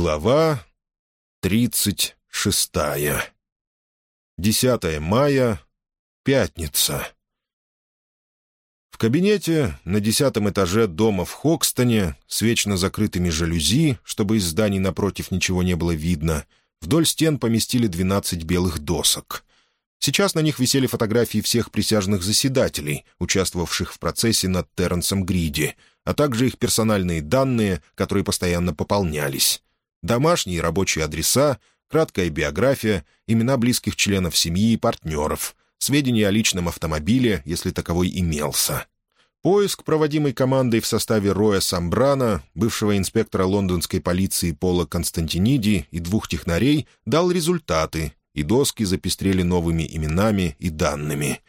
Глава тридцать шестая. 10 мая. Пятница. В кабинете на десятом этаже дома в Хокстоне с вечно закрытыми жалюзи, чтобы из зданий напротив ничего не было видно, вдоль стен поместили 12 белых досок. Сейчас на них висели фотографии всех присяжных заседателей, участвовавших в процессе над Терренсом Гриди, а также их персональные данные, которые постоянно пополнялись домашние рабочие адреса, краткая биография, имена близких членов семьи и партнеров, сведения о личном автомобиле, если таковой имелся. Поиск, проводимый командой в составе Роя Самбрана, бывшего инспектора лондонской полиции Пола Константиниди и двух технарей, дал результаты, и доски запестрели новыми именами и данными.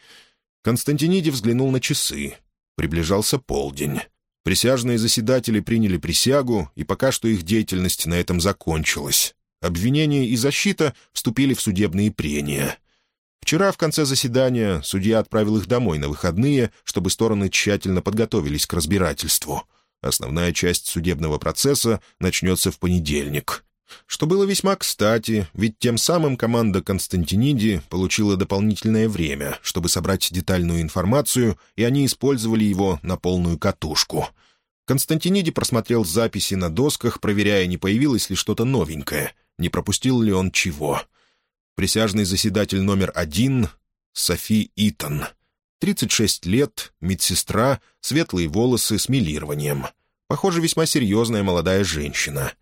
Константиниди взглянул на часы. Приближался полдень. Присяжные заседатели приняли присягу, и пока что их деятельность на этом закончилась. Обвинение и защита вступили в судебные прения. Вчера в конце заседания судья отправил их домой на выходные, чтобы стороны тщательно подготовились к разбирательству. Основная часть судебного процесса начнется в понедельник. Что было весьма кстати, ведь тем самым команда Константиниди получила дополнительное время, чтобы собрать детальную информацию, и они использовали его на полную катушку. Константиниди просмотрел записи на досках, проверяя, не появилось ли что-то новенькое, не пропустил ли он чего. Присяжный заседатель номер один — Софи Итон. 36 лет, медсестра, светлые волосы с милированием. Похоже, весьма серьезная молодая женщина —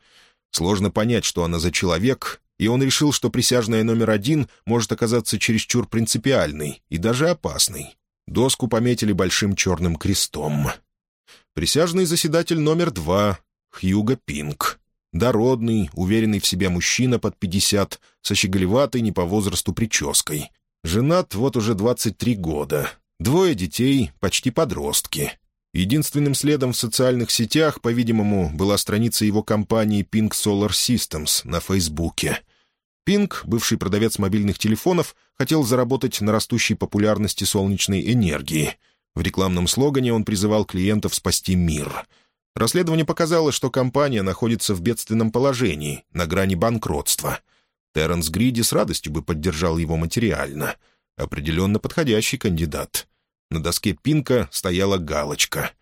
Сложно понять, что она за человек, и он решил, что присяжная номер один может оказаться чересчур принципиальной и даже опасной. Доску пометили большим черным крестом. Присяжный заседатель номер два — Хьюго Пинк. Дородный, уверенный в себе мужчина под пятьдесят, со щеголеватой не по возрасту прической. Женат вот уже двадцать три года. Двое детей, почти подростки. Единственным следом в социальных сетях, по-видимому, была страница его компании Pink Solar Systems на Фейсбуке. Pink, бывший продавец мобильных телефонов, хотел заработать на растущей популярности солнечной энергии. В рекламном слогане он призывал клиентов спасти мир. Расследование показало, что компания находится в бедственном положении, на грани банкротства. Терренс Гриди с радостью бы поддержал его материально. Определенно подходящий кандидат. На доске Пинка стояла галочка.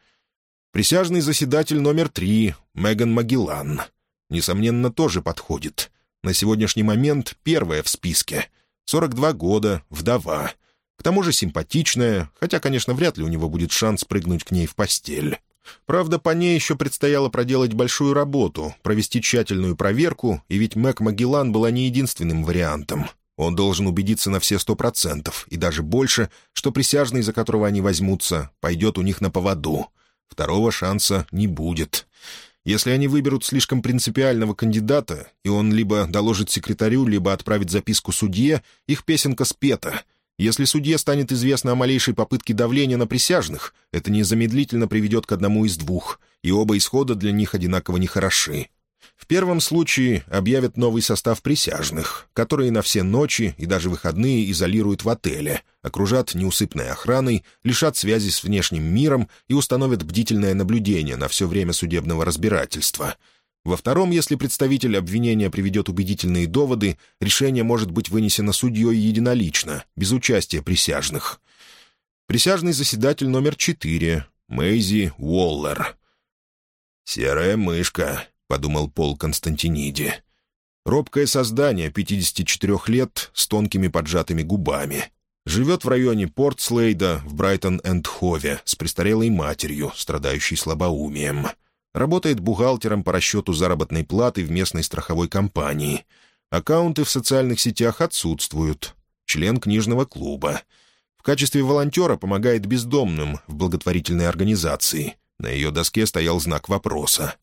Присяжный заседатель номер три, Меган Магеллан. Несомненно, тоже подходит. На сегодняшний момент первая в списке. 42 года, вдова. К тому же симпатичная, хотя, конечно, вряд ли у него будет шанс прыгнуть к ней в постель. Правда, по ней еще предстояло проделать большую работу, провести тщательную проверку, и ведь Мэг Магеллан была не единственным вариантом. Он должен убедиться на все сто процентов, и даже больше, что присяжный, за которого они возьмутся, пойдет у них на поводу. Второго шанса не будет. Если они выберут слишком принципиального кандидата, и он либо доложит секретарю, либо отправит записку судье, их песенка спета. Если судье станет известно о малейшей попытке давления на присяжных, это незамедлительно приведет к одному из двух, и оба исхода для них одинаково нехороши. В первом случае объявят новый состав присяжных, которые на все ночи и даже выходные изолируют в отеле, окружат неусыпной охраной, лишат связи с внешним миром и установят бдительное наблюдение на все время судебного разбирательства. Во втором, если представитель обвинения приведет убедительные доводы, решение может быть вынесено судьей единолично, без участия присяжных. Присяжный заседатель номер четыре — Мэйзи Уоллер. «Серая мышка», — подумал Пол Константиниди. Робкое создание, 54 лет, с тонкими поджатыми губами. Живет в районе Портслейда, в Брайтон-энд-Хове, с престарелой матерью, страдающей слабоумием. Работает бухгалтером по расчету заработной платы в местной страховой компании. Аккаунты в социальных сетях отсутствуют. Член книжного клуба. В качестве волонтера помогает бездомным в благотворительной организации. На ее доске стоял знак вопроса.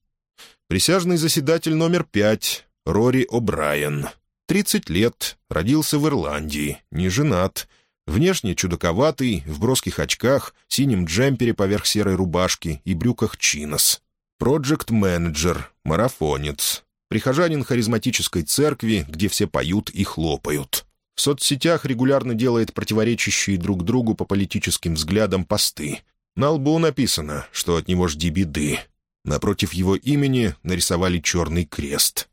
Присяжный заседатель номер пять, Рори О'Брайен. 30 лет, родился в Ирландии, не женат. Внешне чудаковатый, в броских очках, синем джемпере поверх серой рубашки и брюках чинос. Проджект-менеджер, марафонец. Прихожанин харизматической церкви, где все поют и хлопают. В соцсетях регулярно делает противоречащие друг другу по политическим взглядам посты. На лбу написано, что от него жди беды. Напротив его имени нарисовали черный крест.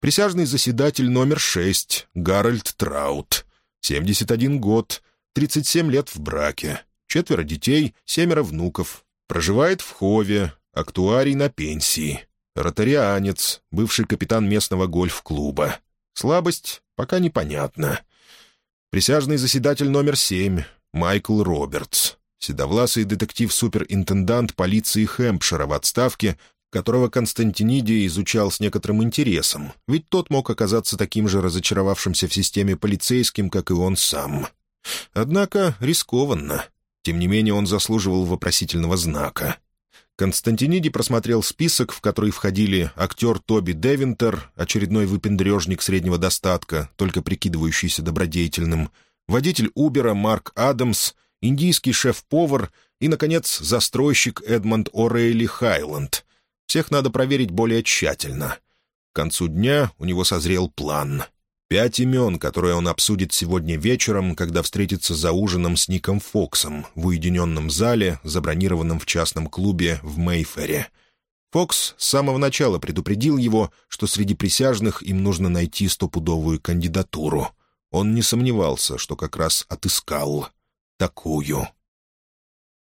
Присяжный заседатель номер шесть Гарольд Траут. 71 год, 37 лет в браке, четверо детей, семеро внуков. Проживает в Хове, актуарий на пенсии. Ротарианец, бывший капитан местного гольф-клуба. Слабость пока непонятна. Присяжный заседатель номер семь Майкл Робертс. Седовласый детектив-суперинтендант полиции Хэмпшира в отставке, которого Константинидий изучал с некоторым интересом, ведь тот мог оказаться таким же разочаровавшимся в системе полицейским, как и он сам. Однако рискованно. Тем не менее он заслуживал вопросительного знака. Константиниди просмотрел список, в который входили актер Тоби Девинтер, очередной выпендрежник среднего достатка, только прикидывающийся добродетельным, водитель Убера Марк Адамс — индийский шеф-повар и, наконец, застройщик Эдмонд О'Рейли Хайланд. Всех надо проверить более тщательно. К концу дня у него созрел план. Пять имен, которые он обсудит сегодня вечером, когда встретится за ужином с Ником Фоксом в уединенном зале, забронированном в частном клубе в Мейфере. Фокс с самого начала предупредил его, что среди присяжных им нужно найти стопудовую кандидатуру. Он не сомневался, что как раз отыскал такую.